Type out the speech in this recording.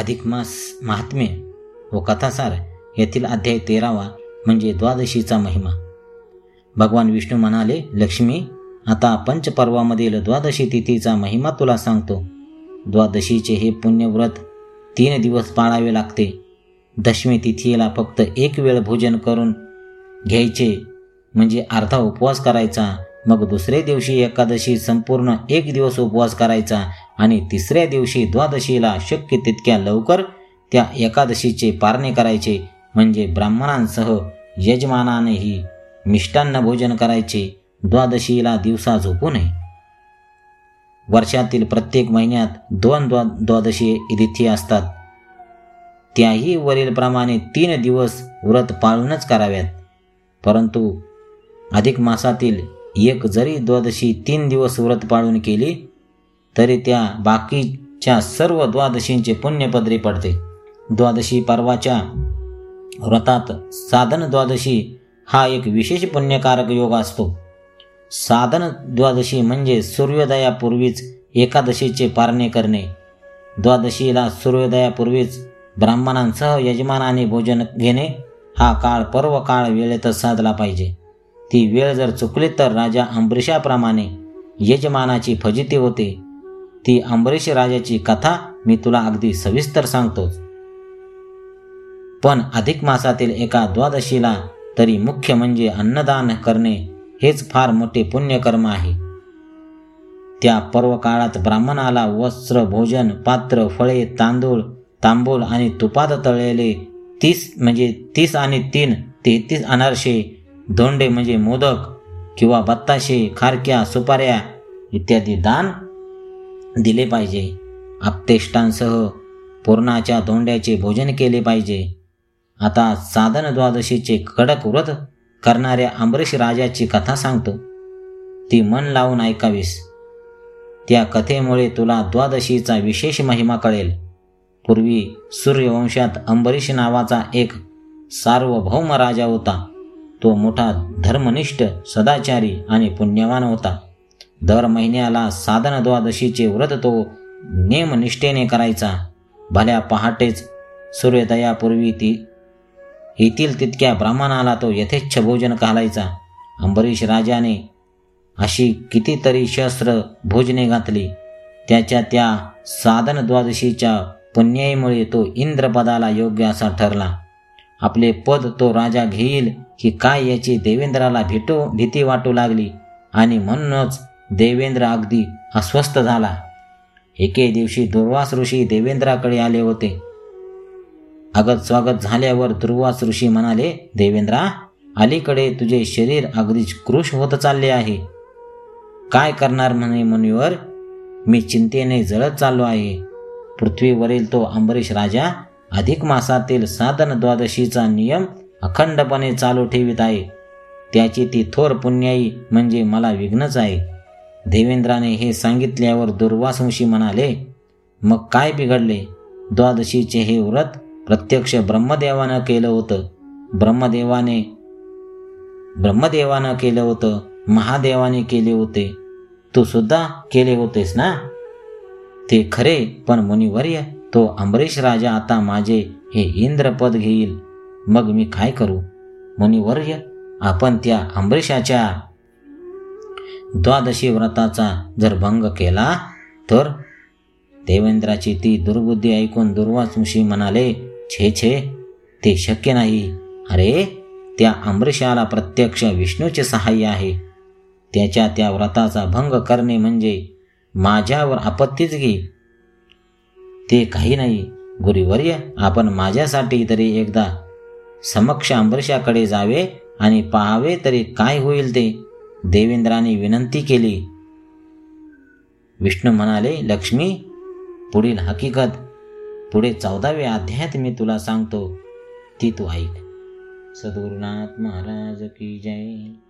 अधिक मास महात्म्य व हो कथासार येथील अध्याय तेरावा म्हणजे द्वादशीचा महिमा. भगवान विष्णू म्हणाले लक्ष्मी आता पंचपर्वामधील द्वादशी तिथीचा महिमा तुला सांगतो. द्वादशीचे हे पुण्यव्रत तीन दिवस पाळावे लागते. दशमी तिथीला फक्त एक वेळ भोजन करून घ्यायचे म्हणजे अर्धा उपवास करायचा. मग दुसऱ्या दिवशी एकादशी संपूर्ण एक दिवस उपवास करायचा आणि तिसऱ्या दिवशी द्वादशीला शक्य तितक्या लवकर त्या एकादशीचे पारणे करायचे. म्हणजे ब्राह्मणांसह यजमानानेही मिष्टान्न भोजन करायचे. द्वादशीला दिवसा झोपू नये. वर्षातील प्रत्येक महिन्यात दोन द्वा द्वादशी तिथी असतात. त्याही वरीलप्रमाणे तीन दिवस व्रत पाळूनच कराव्यात. परंतु अधिक मासातील एक जरी द्वादशी तीन दिवस व्रत पाळून केली तरी त्या बाकीच्या सर्व द्वादशींचे पुण्यपदरी पडते. द्वादशी पर्वाच्या व्रतात साधन द्वादशी हा एक विशेष पुण्यकारक योग असतो. साधन द्वादशी म्हणजे सूर्योदयापूर्वीच एकादशीचे पारणे करणे. द्वादशीला सूर्योदयापूर्वीच ब्राह्मणांसह यजमानाने भोजन घेणे हा काळ पर्व काळ वेळेतच साधला पाहिजे. ती वेळ जर चुकली तर राजा अंबरीशाप्रमाणे यजमानाची फजिती होते. ती अंबरीश राजाची कथा मी तुला अगदी सविस्तर सांगतोच. पण अधिक मासातील एका द्वादशीला तरी मुख्य म्हणजे अन्नदान करणे हेच फार मोठे पुण्यकर्म आहे. त्या पर्व काळात ब्राह्मणाला वस्त्र भोजन पात्र फळे तांदूळ तांबूळ आणि तुपात तळलेले तीस म्हणजे तीस आणि तीन तेहतीस अनारशे दोंडे म्हणजे मोदक किंवा बत्ताशे खारक्या सुपाऱ्या इत्यादी दान दिले पाहिजे. आपतेष्टांसह पूर्णाच्या दोंड्याचे भोजन केले पाहिजे. आता साधन द्वादशीचे कडक व्रत करणाऱ्या अंबरीश राजाची कथा सांगतो. ती मन लावून ऐकावीस. त्या कथेमुळे तुला द्वादशीचा विशेष महिमा कळेल. पूर्वी सूर्यवंशात अंबरीश नावाचा एक सार्वभौम राजा होता. तो मोठा धर्मनिष्ठ सदाचारी आणि पुण्यवान होता. दर महिन्याला साधन द्वादशीचे व्रत तो नेमनिष्ठेने करायचा. भल्या पहाटेच सूर्योदयापूर्वी ती येथील तितक्या ब्राह्मणाला तो यथेच्छ भोजन घालायचा. अंबरीश राजाने अशी कितीतरी शस्त्र भोजने घातली. त्याच्या त्या साधन द्वादशीच्या पुण्याईमुळे तो इंद्रपदाला योग्य असा ठरला. आपले पद तो राजा घेईल की काय याची देवेंद्राला भेटो भीती वाटू लागली. आणि म्हणूनच देवेंद्र अगदी अस्वस्थ झाला. एके दिवशी दुर्वास ऋषी देवेंद्राकडे आले होते. अगत स्वागत झाल्यावर दुर्वास ऋषी म्हणाले देवेंद्रा अलीकडे तुझे शरीर अगदीच कृश होत चालले आहे. काय करणार म्हणे मुनीवर? मी चिंतेने जळत चाललो आहे. पृथ्वीवरील तो अंबरीश राजा अधिक मासातील साधन द्वादशीचा नियम अखंडपणे चालू ठेवित आहे. त्याची ती थोर पुण्याई म्हणजे मला विघ्नच आहे. देवेंद्राने हे सांगितल्यावर दुर्वासंशी म्हणाले मग काय बिघडले? द्वादशीचे हे व्रत प्रत्यक्ष ब्रह्मदेवानं केलं होतं. ब्रह्मदेवाने ब्रह्मदेवानं केलं होतं महादेवाने केले होते. तू सुद्धा केले होतेस ना? ते खरे पण मुनिवर्य तो अमरीश राजा आता माझे हे इंद्रपद घेईल. मग मी काय करू? मुनिवर्य आपण त्या अमरीशाच्या द्वादशी व्रताचा जर भंग केला तर? देवेंद्राची ती दुर्बुद्धी ऐकून दुर्वासुशी म्हणाले छे छे ते शक्य नाही. अरे त्या अमृषाला प्रत्यक्ष विष्णूचे सहाय्य आहे. त्याच्या त्या व्रताचा भंग करणे म्हणजे माझ्यावर आपत्तीच घे ते काही नाही. गुरुवर्य आपण माझ्यासाठी तरी एकदा समक्ष अंबरीशाकडे जावे आणि पाहावे तरी काय होईल ते. देवेंद्राने विनंती केली. विष्णू म्हणाले लक्ष्मी पुढील हकीकत पुढे चौदावे अध्यायात मी तुला सांगतो. ती तू ऐक. सद्गुरुनाथ महाराज की जय.